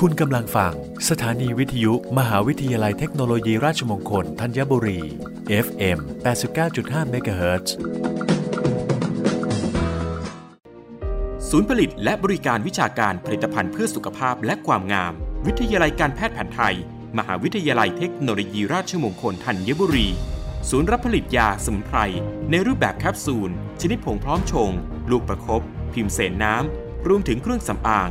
คุณกำลังฟัง สถานีวิทยุ มหาวิทยาลัยเทคโนโลยีราชมงคลธัญบุรี FM 89.5 MHz ศูนย์ผลิตและบริการวิชาการผลิตภัณฑ์เพื่อสุขภาพและความงาม วิทยาลัยการแพทย์แผนไทย มหาวิทยาลัยเทคโนโลยีราชมงคลธัญบุรี ศูนย์รับผลิตยาสมุนไพร ในรูปแบบแคปซูล ชนิดผงพร้อมชง ลูกประคบพิมพ์เสนน้ำ รวมถึงเครื่องสำอาง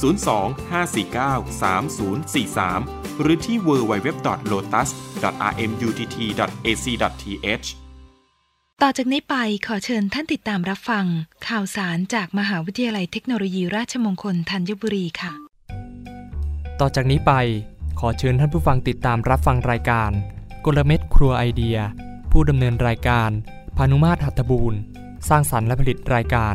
02-549-3043 หรือที่ www.lotus.rmutt.ac.th ต่อจากนี้ไปขอเชิญท่านติดตามรับฟัง ข่าวสารจากมหาวิทยาลัยเทคโนโลยีราชมงคลธัญบุรีค่ะ ต่อจากนี้ไปขอเชิญท่านผู้ฟังติดตามรับฟังรายการ กลเม็ดครัวไอเดีย ผู้ดำเนินรายการพานุมาตรหัตถบูรณ์ สร้างสรรค์และผลิตรายการ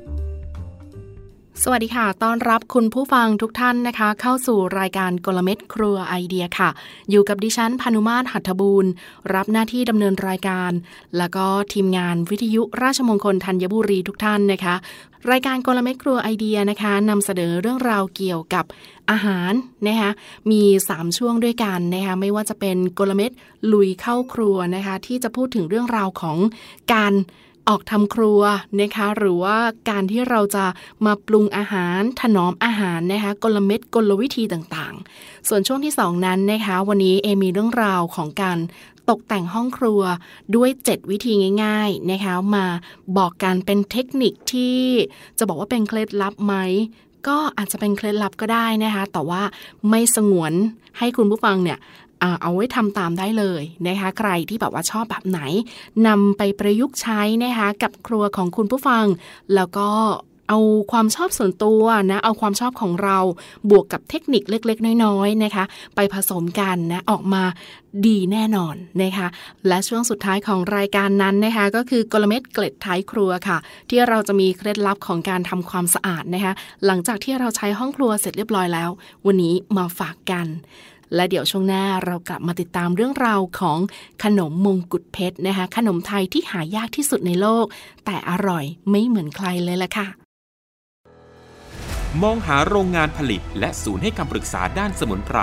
สวัสดีค่ะ ต้อนรับคุณผู้ฟังทุกท่านนะคะ เข้าสู่รายการกลเม็ดครัวไอเดียค่ะ อยู่กับดิฉันพานุมาตรหัตถบูรณ์ รับหน้าที่ดำเนินรายการ แล้วก็ทีมงานวิทยุราชมงคลธัญบุรีทุกท่านนะคะ รายการกลเม็ดครัวไอเดียนะคะนำเสนอเรื่องราวเกี่ยวกับอาหารนะคะมี 3 ช่วงด้วยกันนะคะไม่ว่าจะเป็นกลเม็ดลุยเข้าครัวนะคะ ที่จะพูดถึงเรื่องราวของการ ออกทำครัวนะคะหรือว่าการที่เราจะมาปรุงอาหารถนอมอาหารนะคะกลเม็ดกลวิธีต่างๆ ส่วนช่วงที่ 2 นั้นนะคะวันนี้เอมีเรื่องราวของการตกแต่งห้องครัวด้วย 7 วิธีง่ายๆนะคะมาบอกกันเป็นเทคนิคที่จะบอกว่าเป็นเคล็ดลับไหมก็อาจจะเป็นเคล็ดลับก็ได้นะคะ แต่ว่าไม่สงวนให้คุณผู้ฟังเนี่ย เอาไว้ทำตามได้เลยนะคะ ใครที่แบบว่าชอบแบบไหนนำไปประยุกต์ใช้นะคะกับครัวของคุณผู้ฟัง แล้วก็เอาความชอบส่วนตัวนะ เอาความชอบของเราบวกกับเทคนิคเล็กๆ น้อยๆนะคะ ไปผสมกันนะออกมาดีแน่นอนนะคะ และช่วงสุดท้ายของรายการนั้นนะคะ ก็คือกลเม็ดเกล็ดท้ายครัวค่ะ ที่เราจะมีเคล็ดลับของการทำความสะอาดนะคะ หลังจากที่เราใช้ห้องครัวเสร็จเรียบร้อยแล้ว วันนี้มาฝากกัน และเดี๋ยวช่วงหน้าเรากลับมาติดตามเรื่องราวของขนมมงกุฎเพชรนะคะ ขนมไทยที่หายากที่สุดในโลก แต่อร่อยไม่เหมือนใครเลยล่ะค่ะ มองหาโรงงานผลิตและศูนย์ให้คำปรึกษาด้านสมุนไพร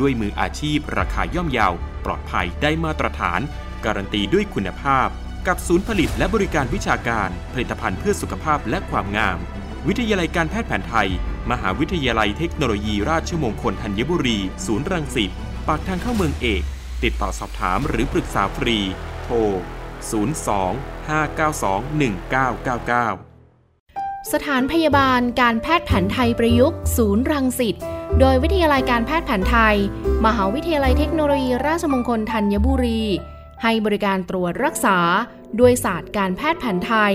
ด้วยมืออาชีพ ราคาย่อมเยาว ปลอดภัยได้มาตรฐาน การันตีด้วยคุณภาพ กับศูนย์ผลิตและบริการวิชาการ ผลิตภัณฑ์เพื่อสุขภาพและความงาม วิทยาลัยการแพทย์แผนไทย มหาวิทยาลัยเทคโนโลยีราชมงคลธัญบุรี ศูนย์รังสิต ปากทางเข้าเมืองเอก ติดต่อสอบถามหรือปรึกษาฟรี โทร 02 592 1999 สถานพยาบาลการแพทย์แผนไทยประยุกต์ ศูนย์รังสิต โดยวิทยาลัยการแพทย์แผนไทย มหาวิทยาลัยเทคโนโลยีราชมงคลธัญบุรี ให้บริการตรวจรักษา ด้วยศาสตร์การแพทย์แผนไทย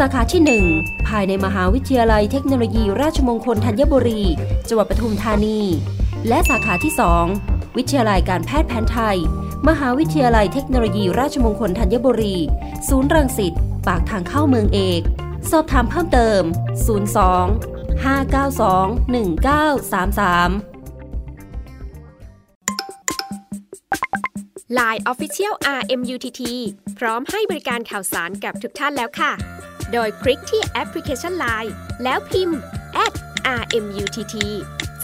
สาขาที่ 1 ภายในมหาวิทยาลัยเทคโนโลยีราชมงคลธัญบุรี จังหวัดปทุมธานี และสาขาที่ 2 วิทยาลัยการแพทย์แผนไทย มหาวิทยาลัยเทคโนโลยีราชมงคลธัญบุรี ศูนย์รังสิตปากทางเข้าเมืองเอก สอบถามเพิ่มเติม 02 592 1933 Line Official RMUTT พร้อมให้บริการข่าวสารกับทุกท่านแล้วค่ะ โดยคลิกที่แอปพลิเคชัน Line แล้วพิมพ์ @RMUTT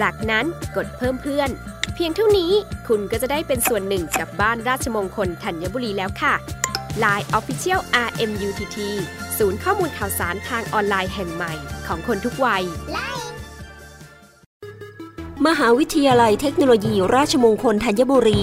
จากนั้นกดเพิ่มเพื่อน เพียงเท่านี้คุณก็จะได้เป็นส่วนหนึ่งกับบ้านราชมงคลธัญบุรีแล้วค่ะ Line Official RMUTT ศูนย์ข้อมูลข่าวสารทางออนไลน์แห่งใหม่ของคนทุกวัย มหาวิทยาลัยเทคโนโลยีราชมงคลธัญบุรี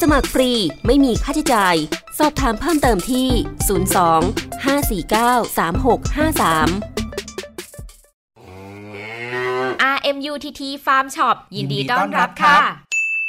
สมัครฟรีไม่มีค่าใช้จ่าย สอบถามเพิ่มเติมที่ 02 549 3653 RMUTT Farm Shop ยินดีต้อนรับค่ะ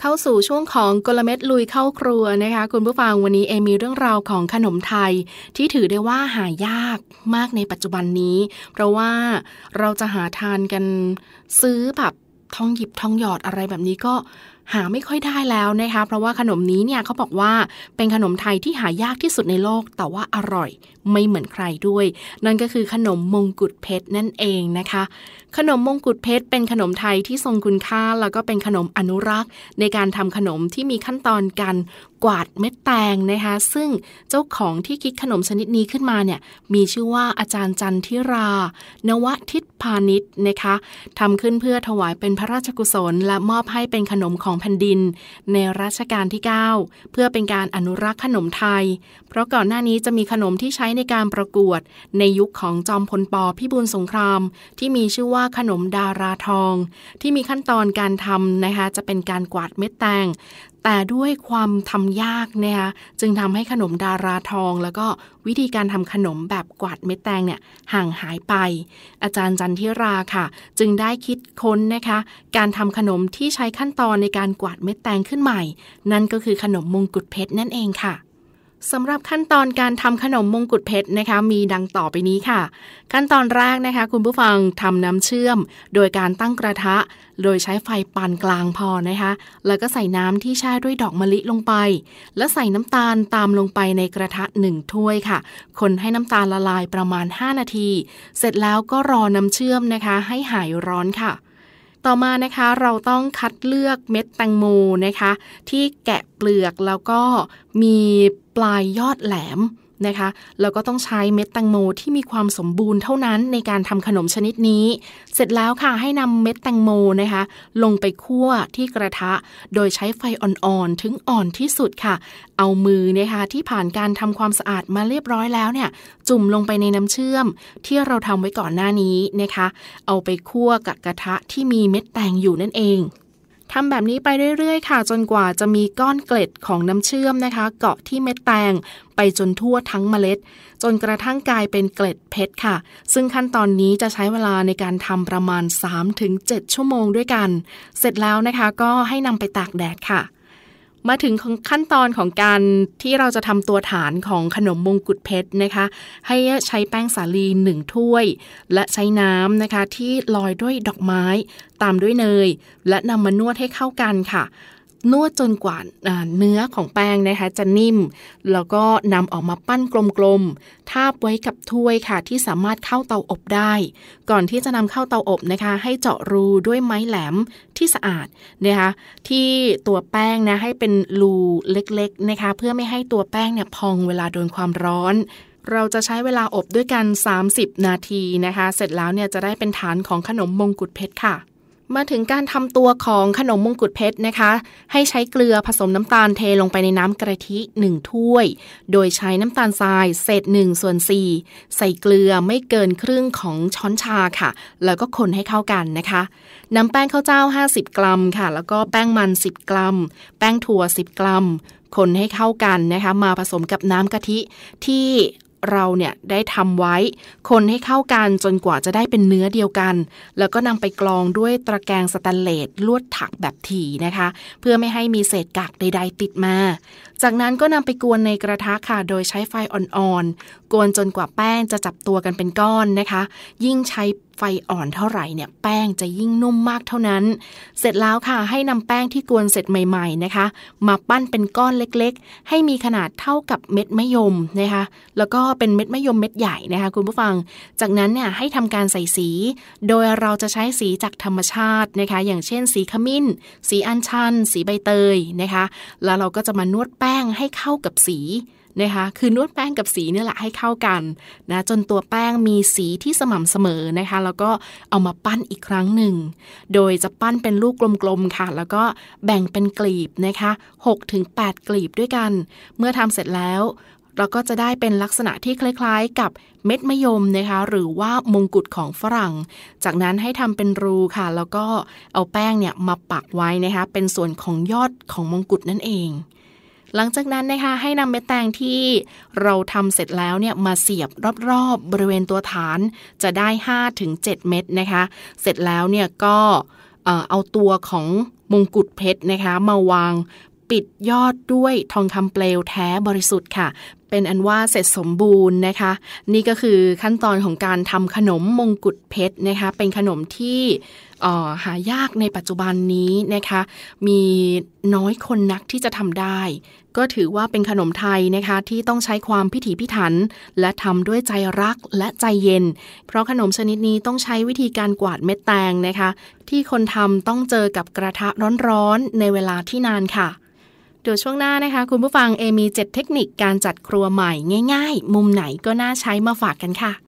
เข้าสู่ช่วงของกลเม็ดลุยเข้าครัวนะคะ คุณผู้ฟังวันนี้เอมีเรื่องราวของขนมไทย ที่ถือได้ว่าหายากมากในปัจจุบันนี้ เพราะว่าเราจะหาทานกันซื้อแบบทองหยิบทองหยอดอะไรแบบนี้ก็หาไม่ค่อยได้แล้วนะคะ เพราะว่าขนมนี้เนี่ยเขาบอกว่าเป็นขนมไทยที่หายากที่สุดในโลก แต่ว่าอร่อยไม่เหมือนใครด้วย นั่นก็คือขนมมงกุฎเพชรนั่นเองนะคะขนมมงกุฎเพชรเป็นขนมไทยที่ทรงคุณค่า แล้วก็เป็นขนมอนุรักษ์ ในการทำขนมที่มีขั้นตอนการกวาดเม็ดแตงนะคะซึ่งเจ้าของที่คิดขนมชนิดนี้ขึ้นมาเนี่ยมีชื่อว่าอาจารย์จันทิรา นวทิตพาณิชย์นะคะทำขึ้นเพื่อถวายเป็นพระราชกุศล และมอบให้เป็นขนมของแผ่นดิน ในรัชกาลที่ 9 เพื่อเป็นการอนุรักษ์ขนมไทย เพราะก่อนหน้านี้จะมีขนมที่ใช้ในการประกวด ในยุคของจอมพลปพิบูลสงคราม ที่มีชื่อว่าขนมดาราทอง ที่มีขั้นตอนการทำนะคะจะเป็นการกวาดเม็ดแตงแต่ด้วยความทำยากนะคะจึงทำให้ขนมดาราทอง แล้วก็วิธีการทำขนมแบบกวาดเม็ดแตงเนี่ยห่างหายไป อาจารย์จันทิราค่ะ จึงได้คิดค้นนะคะ การทำขนมที่ใช้ขั้นตอนในการกวาดเม็ดแตงขึ้นใหม่ นั่นก็คือขนมมงกุฎเพชรนั่นเองค่ะ สำหรับขั้นตอนการทำขนมมงกุฎเพชรนะคะ มีดังต่อไปนี้ค่ะ ขั้นตอนแรกนะคะ คุณผู้ฟังทำน้ำเชื่อม โดยการตั้งกระทะ โดยใช้ไฟปานกลางพอนะคะ แล้วก็ใส่น้ำที่แช่ด้วยดอกมะลิลงไป แล้วใส่น้ำตาลตามลงไปในกระทะหนึ่งถ้วยค่ะ คนให้น้ำตาลละลายประมาณ 5 นาที เสร็จแล้วก็รอน้ำเชื่อมนะคะ ให้หายร้อนค่ะ ต่อมานะคะเราต้องคัดเลือกเม็ดแตงโมนะคะ ที่แกะเปลือกแล้วก็มีปลายยอดแหลม นะคะแล้วก็ต้องใช้เม็ดแตงโมที่มีความสมบูรณ์เท่านั้นในการทำขนมชนิดนี้ เสร็จแล้วค่ะให้นำเม็ดแตงโมนะคะ ลงไปคั่วที่กระทะ โดยใช้ไฟอ่อนๆถึงอ่อนที่สุดค่ะ เอามือนะคะที่ผ่านการทำความสะอาดมาเรียบร้อยแล้วเนี่ย จุ่มลงไปในน้ำเชื่อม ที่เราทำไว้ก่อนหน้านี้นะคะ เอาไปคั่วกับกระทะที่มีเม็ดแตงอยู่นั่นเอง ทำแบบนี้ไปเรื่อยๆ ค่ะ จนกว่าจะมีก้อนเกล็ดของน้ำเชื่อมนะคะ เกาะที่เม็ดแตงไปจนทั่วทั้งเมล็ด จนกระทั่งกลายเป็นเกล็ดเพชรค่ะ ซึ่งขั้นตอนนี้จะใช้เวลาในการทำประมาณ 3-7 ชั่วโมงด้วยกัน เสร็จแล้วนะคะก็ให้นำไปตากแดดค่ะ มาถึงขั้นตอนของการที่เราจะทำตัวฐานของขนมมงกุฎเพชรนะคะ ให้ใช้แป้งสาลีหนึ่งถ้วย และใช้น้ำนะคะที่ลอยด้วยดอกไม้ ตามด้วยเนย และนำมานวดให้เข้ากันค่ะ นวดจนกว่าเนื้อของแป้งนะคะจะนิ่ม แล้วก็นำออกมาปั้นกลมๆ ทาบไว้กับถ้วยค่ะ ที่สามารถเข้าเตาอบได้ ก่อนที่จะนำเข้าเตาอบนะคะ ให้เจาะรูด้วยไม้แหลมที่สะอาดนะคะที่ตัวแป้งนะให้เป็นรูเล็กๆนะคะเพื่อไม่ให้ตัวแป้งเนี่ยพองเวลาโดนความร้อนเราจะใช้เวลาอบด้วยกัน 30 นาทีนะคะ เสร็จแล้วเนี่ยจะได้เป็นฐานของขนมมงกุฎเพชรค่ะ มาถึงการทำตัวของขนมมงกุฎเพชรนะคะ ให้ใช้เกลือผสมน้ำตาลเทลงไปในน้ำกะทิ 1 ถ้วย โดยใช้น้ำตาลทรายเศษ1ส่วน4ใส่เกลือไม่เกินครึ่งของช้อนชาค่ะ แล้วก็คนให้เข้ากันนะคะน้ำแป้งข้าวเจ้า 50 กรัมค่ะ แล้วก็แป้งมัน 10 กรัม แป้งถั่ว 10 กรัมคนให้เข้ากันนะคะ มาผสมกับน้ำกะทิที่ เราเนี่ยได้ทำไว้ คนให้เข้ากันจนกว่าจะได้เป็นเนื้อเดียวกัน แล้วก็นำไปกรองด้วยตะแกรงสแตนเลสลวดถักแบบถี่นะคะ เพื่อไม่ให้มีเศษกากใด ๆ ติดมา จากนั้นก็นำไปกวนในกระทะค่ะโดยใช้ไฟอ่อนๆ กวนจนกว่าแป้งจะจับตัวกันเป็นก้อนนะคะ ยิ่งใช้ไฟอ่อนเท่าไหร่เนี่ยแป้งจะยิ่งนุ่มมากเท่านั้น เสร็จแล้วค่ะให้นำแป้งที่กวนเสร็จใหม่ ๆนะคะ มาปั้นเป็นก้อนเล็กๆ ให้มีขนาดเท่ากับเม็ดมะยมนะคะ แล้วก็เป็นเม็ดมะยมเม็ดใหญ่นะคะคุณผู้ฟัง จากนั้นเนี่ยให้ทำการใส่สี โดยเราจะใช้สีจากธรรมชาตินะคะ อย่างเช่น สีขมิ้น สีอัญชัน สีใบเตยนะคะ แล้วเราก็จะมานวดแป้งป้งให้เข้ากับสีนะคะคือนวดแป้งกับสีเนี่ยแหละให้เข้ากันนะจนตัวแป้งมีสีที่สม่ำเสมอนะคะแล้วก็เอามาปั้นอีกครั้งหนึ่ง โดยจะปั้นเป็นลูกกลมๆค่ะ แล้วก็แบ่งเป็นกลีบนะคะ6-8 กลีบด้วยกัน เมื่อทำเสร็จแล้วเราก็จะได้เป็นลักษณะที่คล้ายๆ กับเม็ดมะยมนะคะหรือว่ามงกุฎของฝรั่ง จากนั้นให้ทำเป็นรูค่ะ แล้วก็เอาแป้งเนี่ยมาปักไว้นะคะเป็นส่วนของยอดของมงกุฎนั่นเอง หลังจากนั้นนะคะให้นำเม็ดแตงที่เราทำเสร็จแล้วเนี่ยมาเสียบรอบๆบริเวณตัวฐานจะได้ 5-7 เม็ดนะคะ เสร็จแล้วเนี่ยก็เอาตัวของมงกุฎเพชรนะคะ มาวางปิดยอดด้วยทองคำเปลวแท้บริสุทธิ์ค่ะ เป็นอันว่าเสร็จสมบูรณ์นะคะ นี่ก็คือขั้นตอนของการทำขนมมงกุฎเพชรนะคะ เป็นขนมที่ หายากในปัจจุบันนี้นะคะ มีน้อยคนนักที่จะทำได้ ก็ถือว่าเป็นขนมไทยนะคะ ที่ต้องใช้ความพิถีพิถัน และทำด้วยใจรักและใจเย็น เพราะขนมชนิดนี้ต้องใช้วิธีการกวาดเม็ดแตงนะคะ ที่คนทำต้องเจอกับกระทะร้อนๆในเวลาที่นานค่ะเดี๋ยวช่วงหน้านะคะ คุณผู้ฟังเอมีเจ็ดเทคนิคการจัดครัวใหม่ง่าย ๆ มุมไหนก็น่าใช้มาฝากกันค่ะ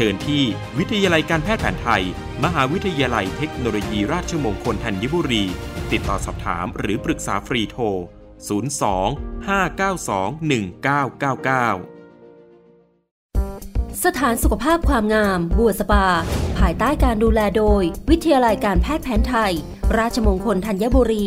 ชิญที่วิทยาลัยการแพทย์แผนไทย มหาวิทยาลัยเทคโนโลยีราชมงคลธัญบุรี ติดต่อสอบถามหรือปรึกษาฟรีโทร 02 592 1999สถานสุขภาพความงาม บัวสปา ภายใต้การดูแลโดย วิทยาลัยการแพทย์แผนไทย ราชมงคลธัญบุรี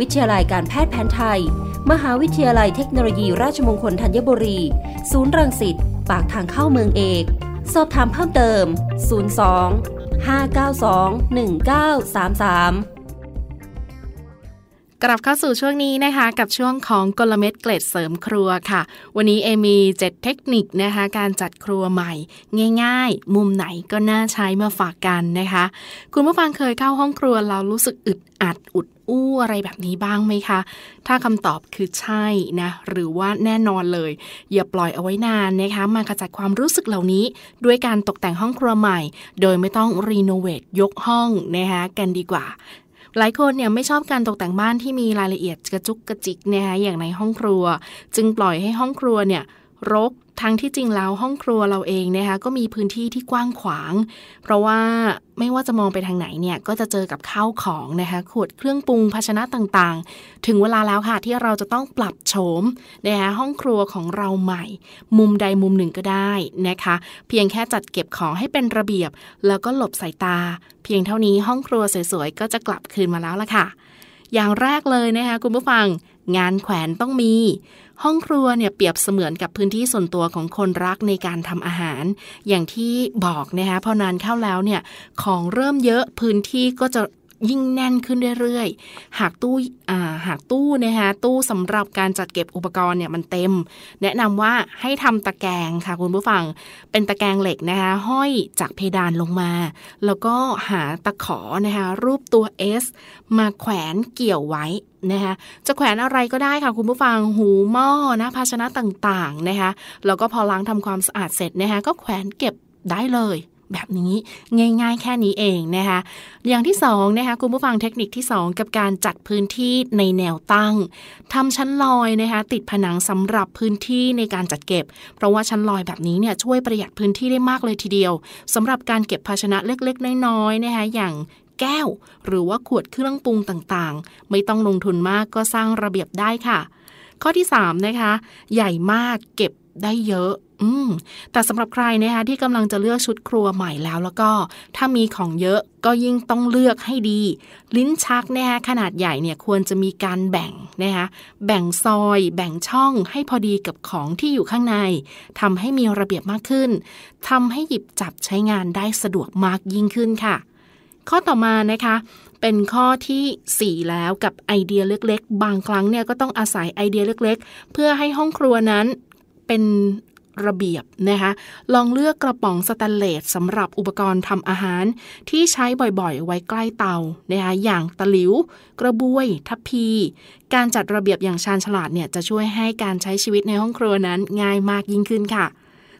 วิทยาลัยการแพทย์แผนไทย มหาวิทยาลัยเทคโนโลยีราชมงคลธัญบุรี ศูนย์รังสิต ปากทางเข้าเมืองเอก สอบถามเพิ่มเติม 02 592 1933กลับเข้าสู่ช่วงนี้นะคะ กับช่วงของกลเม็ดเกล็ดเสริมครัวค่ะ วันนี้เอมีเจ็ดเทคนิคนะคะ การจัดครัวใหม่ ง่าย ๆ มุมไหนก็น่าใช้มาฝากกันนะคะ คุณผู้ฟังเคยเข้าห้องครัวเรารู้สึกอึดอัดอุด อู้อะไรแบบนี้บ้างไหมคะ ถ้าคำตอบคือใช่นะ หรือว่าแน่นอนเลย อย่าปล่อยเอาไว้นานนะคะ มาขจัดความรู้สึกเหล่านี้ ด้วยการตกแต่งห้องครัวใหม่ โดยไม่ต้องรีโนเวทยกห้องนะคะกันดีกว่าหลายคนเนี่ยไม่ชอบการตกแต่งบ้านที่มีรายละเอียดกระจุกกระจิกนะคะอย่างในห้องครัว จึงปล่อยให้ห้องครัวเนี่ย รก ทั้งที่จริงแล้วห้องครัวเราเองนะคะก็มีพื้นที่ที่กว้างขวาง เพราะว่าไม่ว่าจะมองไปทางไหนเนี่ยก็จะเจอกับข้าวของนะคะขวดเครื่องปรุงภาชนะต่างๆ ถึงเวลาแล้วค่ะที่เราจะต้องปรับโฉมนะคะห้องครัวของเราใหม่ มุมใดมุมหนึ่งก็ได้นะคะ เพียงแค่จัดเก็บของให้เป็นระเบียบ แล้วก็หลบสายตา เพียงเท่านี้ห้องครัวสวยๆก็จะกลับคืนมาแล้วล่ะค่ะ อย่างแรกเลยนะคะคุณผู้ฟังงานแขวนต้องมี ห้องครัวเนี่ยเปรียบเสมือนกับพื้นที่ส่วนตัวของคนรักในการทำอาหาร อย่างที่บอกนะคะพอนานเข้าแล้วเนี่ยของเริ่มเยอะพื้นที่ก็จะ ยิ่งแน่นขึ้นเรื่อยๆ หากตู้หากตู้นะคะตู้สำหรับการจัดเก็บอุปกรณ์เนี่ยมันเต็ม แนะนำว่าให้ทำตะแกรงค่ะคุณผู้ฟัง เป็นตะแกรงเหล็กนะคะห้อยจากเพดานลงมา แล้วก็หาตะขอนะคะรูปตัว S มาแขวนเกี่ยวไว้นะคะจะแขวนอะไรก็ได้ค่ะคุณผู้ฟังหูหม้อนะภาชนะต่างๆนะคะแล้วก็พอล้างทำความสะอาดเสร็จนะคะก็แขวนเก็บได้เลย แบบนี้ง่าย ๆ แค่นี้เองนะคะ อย่างที่2นะคะคุณผู้ฟังเทคนิคที่ 2 กับการจัดพื้นที่ในแนวตั้งทำชั้นลอยนะคะติดผนังสำหรับพื้นที่ในการจัดเก็บ เพราะว่าชั้นลอยแบบนี้เนี่ยช่วยประหยัดพื้นที่ได้มากเลยทีเดียวสำหรับการเก็บภาชนะเล็กๆ น้อยๆนะคะอย่างแก้ว หรือว่าขวดเครื่องปรุงต่างๆ ไม่ต้องลงทุนมากก็สร้างระเบียบได้ค่ะ ข้อที่3นะคะใหญ่มากเก็บได้เยอะ อืมแต่สำหรับใครนะคะที่กำลังจะเลือกชุดครัวใหม่แล้วแล้วก็ ถ้ามีของเยอะก็ยิ่งต้องเลือกให้ดี ลิ้นชักนะคะขนาดใหญ่เนี่ยควรจะมีการแบ่งนะคะแบ่งซอย แบ่งช่องให้พอดีกับของที่อยู่ข้างในทำให้มีระเบียบมากขึ้นทำให้หยิบจับใช้งานได้สะดวกมากยิ่งขึ้นค่ะ ข้อต่อมานะคะเป็นข้อทีสี่ 4 แล้วกับไอเดียเล็กๆ บางครั้งเนี่ยก็ต้องอาศัยไอเดียเล็กๆ เพื่อให้ห้องครัวนั้นเป็น ระเบียบนะคะลองเลือกกระป๋องสแตนเลสสำหรับอุปกรณ์ทำอาหาร ที่ใช้บ่อยๆ ไว้ใกล้เตานะคะอย่างตะหลิว กระบวย ทัพพี การจัดระเบียบอย่างชาญฉลาดเนี่ยจะช่วยให้การใช้ชีวิตในห้องครัวนั้นง่ายมากยิ่งขึ้นค่ะ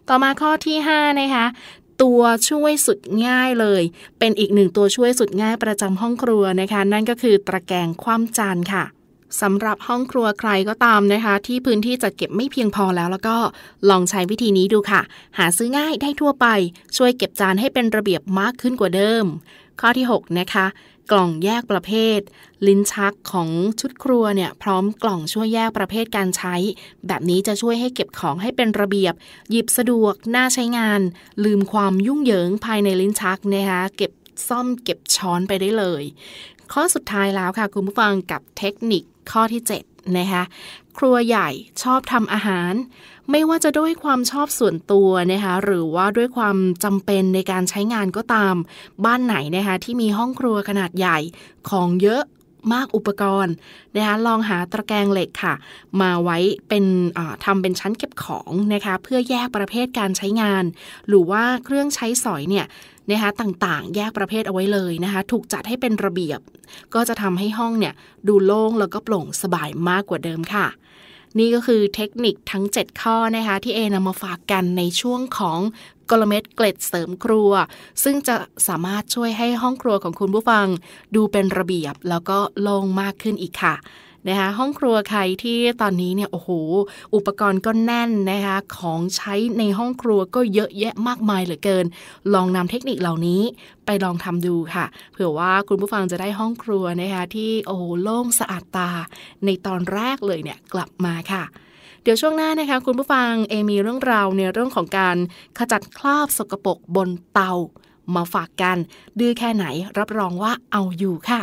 ต่อมาข้อที่5นะคะตัวช่วยสุดง่ายเลย เป็นอีกหนึ่งตัวช่วยสุดง่ายประจำห้องครัวนะคะ นั่นก็คือตะแกรงคว่ำจานค่ะ สำหรับห้องครัวใครก็ตามนะคะ ที่พื้นที่จัดเก็บไม่เพียงพอแล้วแล้วก็ลองใช้วิธีนี้ดูค่ะ หาซื้อง่ายได้ทั่วไป ช่วยเก็บจานให้เป็นระเบียบมากขึ้นกว่าเดิม ข้อที่ 6 นะคะ กล่องแยกประเภท ลิ้นชักของชุดครัวเนี่ยพร้อมกล่องช่วยแยกประเภทการใช้ แบบนี้จะช่วยให้เก็บของให้เป็นระเบียบ หยิบสะดวกน่าใช้งาน ลืมความยุ่งเหยิงภายในลิ้นชักนะคะเก็บซ่อมเก็บช้อนไปได้เลย ข้อสุดท้ายแล้วค่ะคุณผู้ฟังกับเทคนิค ข้อที่ 7 นะคะครัวใหญ่ชอบทำอาหาร ไม่ว่าจะด้วยความชอบส่วนตัวนะคะหรือว่าด้วยความจำเป็นในการใช้งานก็ตาม บ้านไหนนะคะที่มีห้องครัวขนาดใหญ่ของเยอะมากอุปกรณ์นะคะลองหาตะแกรงเหล็กค่ะ มาไว้เป็นทำเป็นชั้นเก็บของนะคะเพื่อแยกประเภทการใช้งาน หรือว่าเครื่องใช้สอยเนี่ย นะคะต่างๆ แยกประเภทเอาไว้เลยนะคะถูกจัดให้เป็นระเบียบ ก็จะทำให้ห้องเนี่ยดูโล่งแล้วก็โปร่งสบายมากกว่าเดิมค่ะ นี่ก็คือเทคนิคทั้ง 7 ข้อนะคะที่เอนำมาฝากกันในช่วงของกลเม็ดเกล็ดเสริมครัว ซึ่งจะสามารถช่วยให้ห้องครัวของคุณผู้ฟัง ดูเป็นระเบียบแล้วก็โล่งมากขึ้นอีกค่ะ นะคะห้องครัวใครที่ตอนนี้เนี่ยโอ้โหอุปกรณ์ก็แน่นนะคะของใช้ในห้องครัวก็เยอะแยะมากมายเหลือเกิน ลองนำเทคนิคเหล่านี้ไปลองทำดูค่ะ เผื่อว่าคุณผู้ฟังจะได้ห้องครัวนะคะที่โอ้โหโล่งสะอาดตา ในตอนแรกเลยเนี่ยกลับมาค่ะเดี๋ยวช่วงหน้านะคะ คุณผู้ฟังเอมีเรื่องราวในเรื่องของการขจัดคราบสกปรกบนเตา มาฝากกัน ดื้อแค่ไหนรับรองว่าเอาอยู่ค่ะ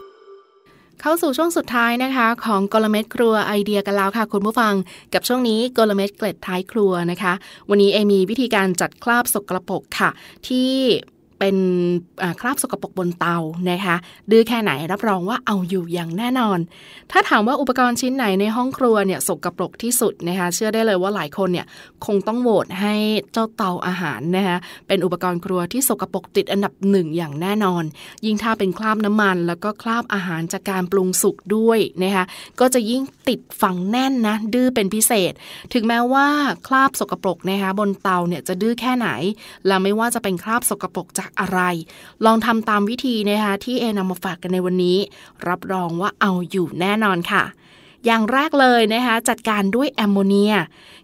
เข้าสู่ช่วงสุดท้ายนะคะ ของกลเม็ดครัวไอเดียกันแล้วค่ะ คุณผู้ฟัง กับช่วงนี้กลเม็ดเกล็ดท้ายครัวนะคะ วันนี้เอมีวิธีการจัดคราบสกรปรกค่ะ ที่ เป็นคราบสกปรกบนเตานะคะ ดื้อแค่ไหนรับรองว่าเอาอยู่อย่างแน่นอน ถ้าถามว่าอุปกรณ์ชิ้นไหนในห้องครัวเนี่ยสกปรกที่สุดนะคะ เชื่อได้เลยว่าหลายคนเนี่ยคงต้องโหวตให้เจ้าเตาอาหารนะคะเป็นอุปกรณ์ครัวที่สกปรกติดอันดับหนึ่งอย่างแน่นอน ยิ่งถ้าเป็นคราบน้ำมัน แล้วก็คราบอาหารจากการปรุงสุกด้วยนะคะก็จะยิ่งติดฝังแน่นนะดื้อเป็นพิเศษ ถึงแม้ว่าคราบสกปรกนะคะบนเตาเนี่ยจะดื้อแค่ไหนและไม่ว่าจะเป็นคราบสกปรกจากอะไร ลองทำตามวิธีนะคะที่เอนำมาฝากกันในวันนี้ รับรองว่าเอาอยู่แน่นอนค่ะ อย่างแรกเลยนะคะจัดการด้วยแอมโมเนีย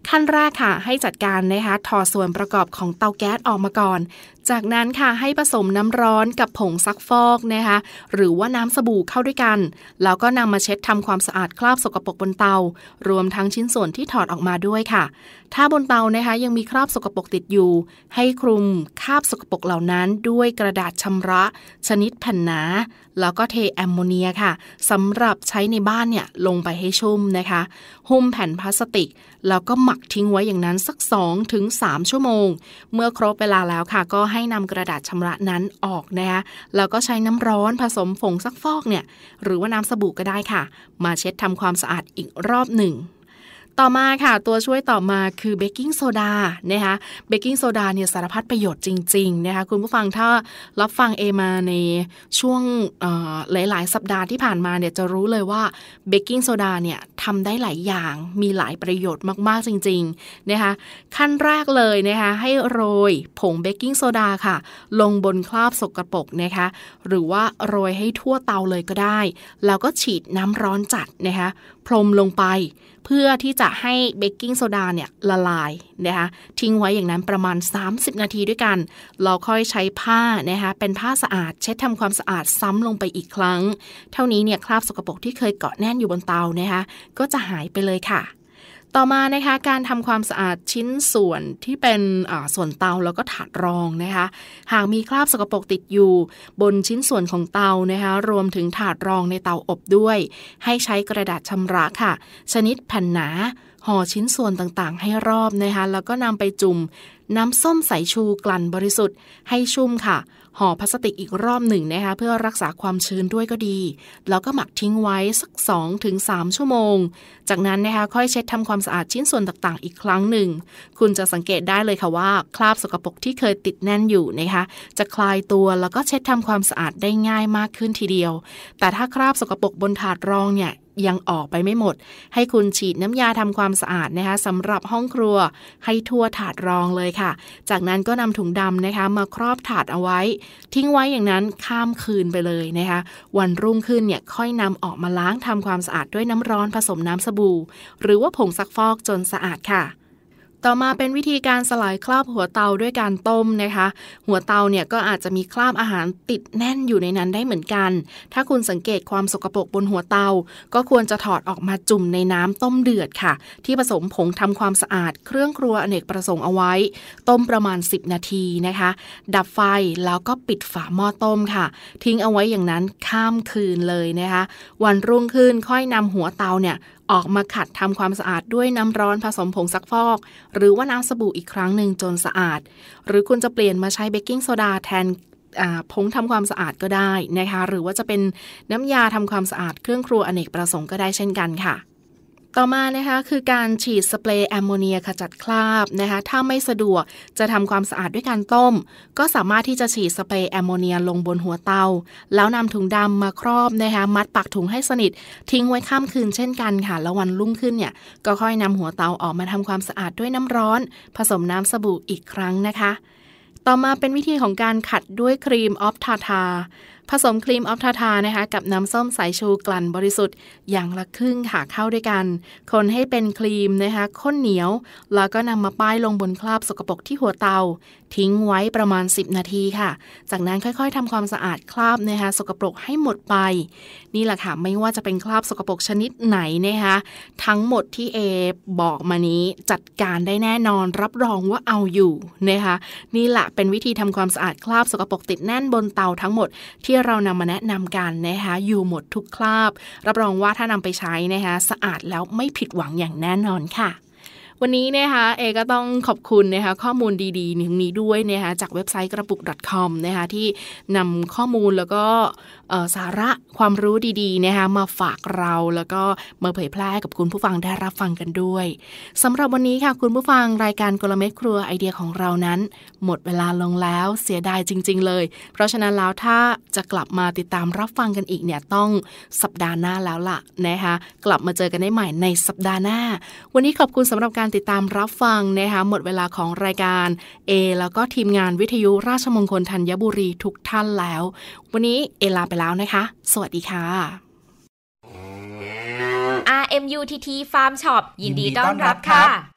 ขั้นแรกค่ะ ให้จัดการนะคะถอดส่วนประกอบของเตาแก๊สออกมาก่อน จากนั้นค่ะให้ผสมน้ำร้อนกับผงซักฟอกนะคะ หรือว่าน้ำสบู่เข้าด้วยกัน แล้วก็นำมาเช็ดทำความสะอาดคราบสกปรกบนเตา รวมทั้งชิ้นส่วนที่ถอดออกมาด้วยค่ะ ถ้าบนเตานะคะยังมีคราบสกปรกติดอยู่ ให้คลุมคราบสกปรกเหล่านั้นด้วยกระดาษชำระ ชนิดแผ่นหนา แล้วก็เทแอมโมเนียค่ะสำหรับใช้ในบ้านเนี่ยลงไปให้ชุ่มนะคะ หุ้มแผ่นพลาสติกแล้วก็หมักทิ้งไว้อย่างนั้นสัก2-3ถึงชั่วโมง เมื่อครบเวลาแล้วค่ะ ก็ใให้นำกระดาษชำระนั้นออกนะคะแล้วก็ใช้น้ำร้อนผสมผงซักฟอกเนี่ยหรือว่าน้ำสบู่ก็ได้ค่ะ มาเช็ดทำความสะอาดอีกรอบหนึ่ง ต่อมาค่ะ ตัวช่วยต่อมาคือเบกกิ้งโซดานะคะเบกกิ้งโซดาเนี่ยสารพัดประโยชน์จริง ๆ นะคะ คุณผู้ฟังถ้ารับฟังเอมาในช่วงหลาย ๆ สัปดาห์ที่ผ่านมาเนี่ยจะรู้เลยว่าเบกกิ้งโซดาเนี่ยทำได้หลายอย่างมีหลายประโยชน์มากๆจริง ๆ นะคะ ขั้นแรกเลยนะคะให้โรยผงเบกกิ้งโซดาค่ะ ลงบนคราบสกรปรกนะคะ หรือว่าโรยให้ทั่วเตาเลยก็ได้ แล้วก็ฉีดน้ำร้อนจัดนะคะพรมลงไป เพื่อที่จะให้เบกกิ้งโซดาเนี่ยละลายนะคะทิ้งไว้อย่างนั้นประมาณ 30 นาทีด้วยกัน เราค่อยใช้ผ้านะคะเป็นผ้าสะอาดเช็ดทำความสะอาดซ้ำลงไปอีกครั้ง เท่านี้เนี่ยคราบสกปรกที่เคยเกาะแน่นอยู่บนเตานะคะก็จะหายไปเลยค่ะ ต่อมานะคะการทำความสะอาดชิ้นส่วนที่เป็นส่วนเตาแล้วก็ถาดรองนะคะ หากมีคราบสกปรกติดอยู่ บนชิ้นส่วนของเตานะคะรวมถึงถาดรองในเตาอบด้วย ให้ใช้กระดาษชำระค่ะ ชนิดแผ่นหนาห่อชิ้นส่วนต่างๆ ให้รอบนะคะ แล้วก็นำไปจุ่มน้ำส้มสายชูกลั่นบริสุทธิ์ให้ชุ่มค่ะ ห่อพลาสติกอีกรอบหนึ่งนะคะเพื่อรักษาความชื้นด้วยก็ดี แล้วก็หมักทิ้งไว้สัก 2-3 ชั่วโมง จากนั้นนะคะค่อยเช็ดทำความสะอาดชิ้นส่วนต่างๆ อีกครั้งหนึ่ง คุณจะสังเกตได้เลยค่ะว่า คราบสกปรกที่เคยติดแน่นอยู่นะคะจะคลายตัวแล้วก็เช็ดทำความสะอาดได้ง่ายมากขึ้นทีเดียว แต่ถ้าคราบสกปรกบนถาดรองเนี่ย ยังออกไปไม่หมด ให้คุณฉีดน้ำยาทำความสะอาดนะคะสำหรับห้องครัวให้ทั่วถาดรองเลยค่ะ จากนั้นก็นำถุงดำนะคะมาครอบถาดเอาไว้ ทิ้งไว้อย่างนั้นข้ามคืนไปเลยนะคะวันรุ่งขึ้นเนี่ยค่อยนำออกมาล้างทำความสะอาดด้วยน้ำร้อนผสมน้ำสบู่ หรือว่าผงซักฟอกจนสะอาดค่ะ ต่อมาเป็นวิธีการสลายคราบหัวเตาด้วยการต้มนะคะ หัวเตาเนี่ยก็อาจจะมีคราบอาหารติดแน่นอยู่ในนั้นได้เหมือนกัน ถ้าคุณสังเกตความสกปรกบนหัวเตา ก็ควรจะถอดออกมาจุ่มในน้ำต้มเดือดค่ะ ที่ผสมผงทำความสะอาด เครื่องครัวอเนกประสงค์เอาไว้ ต้มประมาณ 10 นาทีนะคะ ดับไฟแล้วก็ปิดฝาหม้อต้มค่ะ ทิ้งเอาไว้อย่างนั้นข้ามคืนเลยนะคะ วันรุ่งขึ้นค่อยนำหัวเตาเนี่ย ออกมาขัดทำความสะอาดด้วยน้ำร้อนผสมผงซักฟอก หรือว่าน้ำสบู่อีกครั้งหนึ่งจนสะอาด หรือคุณจะเปลี่ยนมาใช้เบกกิ้งโซดาแทนผงทำความสะอาดก็ได้นะคะ หรือว่าจะเป็นน้ำยาทำความสะอาดเครื่องครัวอเนกประสงค์ก็ได้เช่นกันค่ะ ต่อมานะคะคือการฉีดสเปรย์แอมโมเนียขจัดคราบนะคะถ้าไม่สะดวกจะทำความสะอาดด้วยการต้ม ก็สามารถที่จะฉีดสเปรย์แอมโมเนียลงบนหัวเตา แล้วนำถุงดำมาครอบนะคะมัดปากถุงให้สนิท ทิ้งไว้ข้ามคืนเช่นกันค่ะ แล้ววันรุ่งขึ้นเนี่ยก็ค่อยนำหัวเตาออกมาทำความสะอาดด้วยน้ำร้อน ผสมน้ำสบู่อีกครั้งนะคะ ต่อมาเป็นวิธีของการขัดด้วย cream of tartar ผสม cream of tartar นะคะ กับน้ำส้มสายชูกลั่นบริสุทธิ์อย่างละครึ่งค่ะเข้าด้วยกัน คนให้เป็นครีมนะคะข้นเหนียว แล้วก็นำมาป้ายลงบนคราบสกปรกที่หัวเตา ทิ้งไว้ประมาณ 10 นาทีค่ะ จากนั้นค่อยๆทำความสะอาดคราบนะคะสกปรกให้หมดไป นี่แหละค่ะ ไม่ว่าจะเป็นคราบสกปรกชนิดไหนนะคะทั้งหมดที่เอบอกมานี้จัดการได้แน่นอนรับรองว่าเอาอยู่นะคะนี่แหละเป็นวิธีทำความสะอาดคราบสกปรกติดแน่นบนเตาทั้งหมดที่ที่เรานำมาแนะนำกันนะคะอยู่หมดทุกคราบ รับรองว่าถ้านำไปใช้นะคะสะอาดแล้วไม่ผิดหวังอย่างแน่นอนค่ะ วันนี้นะคะเอก็ต้องขอบคุณนะคะข้อมูลดีๆนี้ด้วยนะคะจากเว็บไซต์กระปุก .com นะคะที่นำข้อมูลแล้วก็สาระความรู้ดีๆนะคะมาฝากเราแล้วก็มาเผยแพร่กับคุณผู้ฟังได้รับฟังกันด้วยสำหรับวันนี้ค่ะคุณผู้ฟังรายการกลเม็ดครัวไอเดียของเรานั้น หมดเวลาลงแล้วเสียดายจริง ๆ เลย เพราะฉะนั้นแล้วถ้าจะกลับมาติดตามรับฟังกันอีกเนี่ยต้องสัปดาห์หน้าแล้วล่ะนะคะกลับมาเจอกันได้ใหม่ในสัปดาห์หน้า วันนี้ขอบคุณสำหรับการการติดตามรับฟังนะคะหมดเวลาของรายการ A แล้วก็ทีมงานวิทยุราชมงคลธัญบุรีทุกท่านแล้ว วันนี้เอลาไปแล้วนะคะ สวัสดีค่ะ RMUTT Farm Shop ยินดีต้อนรับค่ะ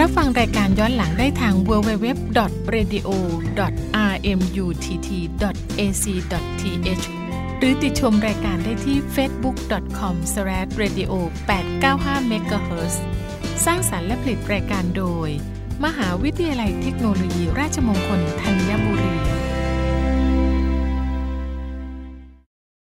รับฟังรายการย้อนหลังได้ทาง www.radio.rmutt.ac.th หรือติดชมรายการได้ที่ facebook.com/radio895 MHz สร้างสารรค์และผลิตรายการโดย มหาวิทยาลัยเทคโนโลยีราชมงคลธัญบุรี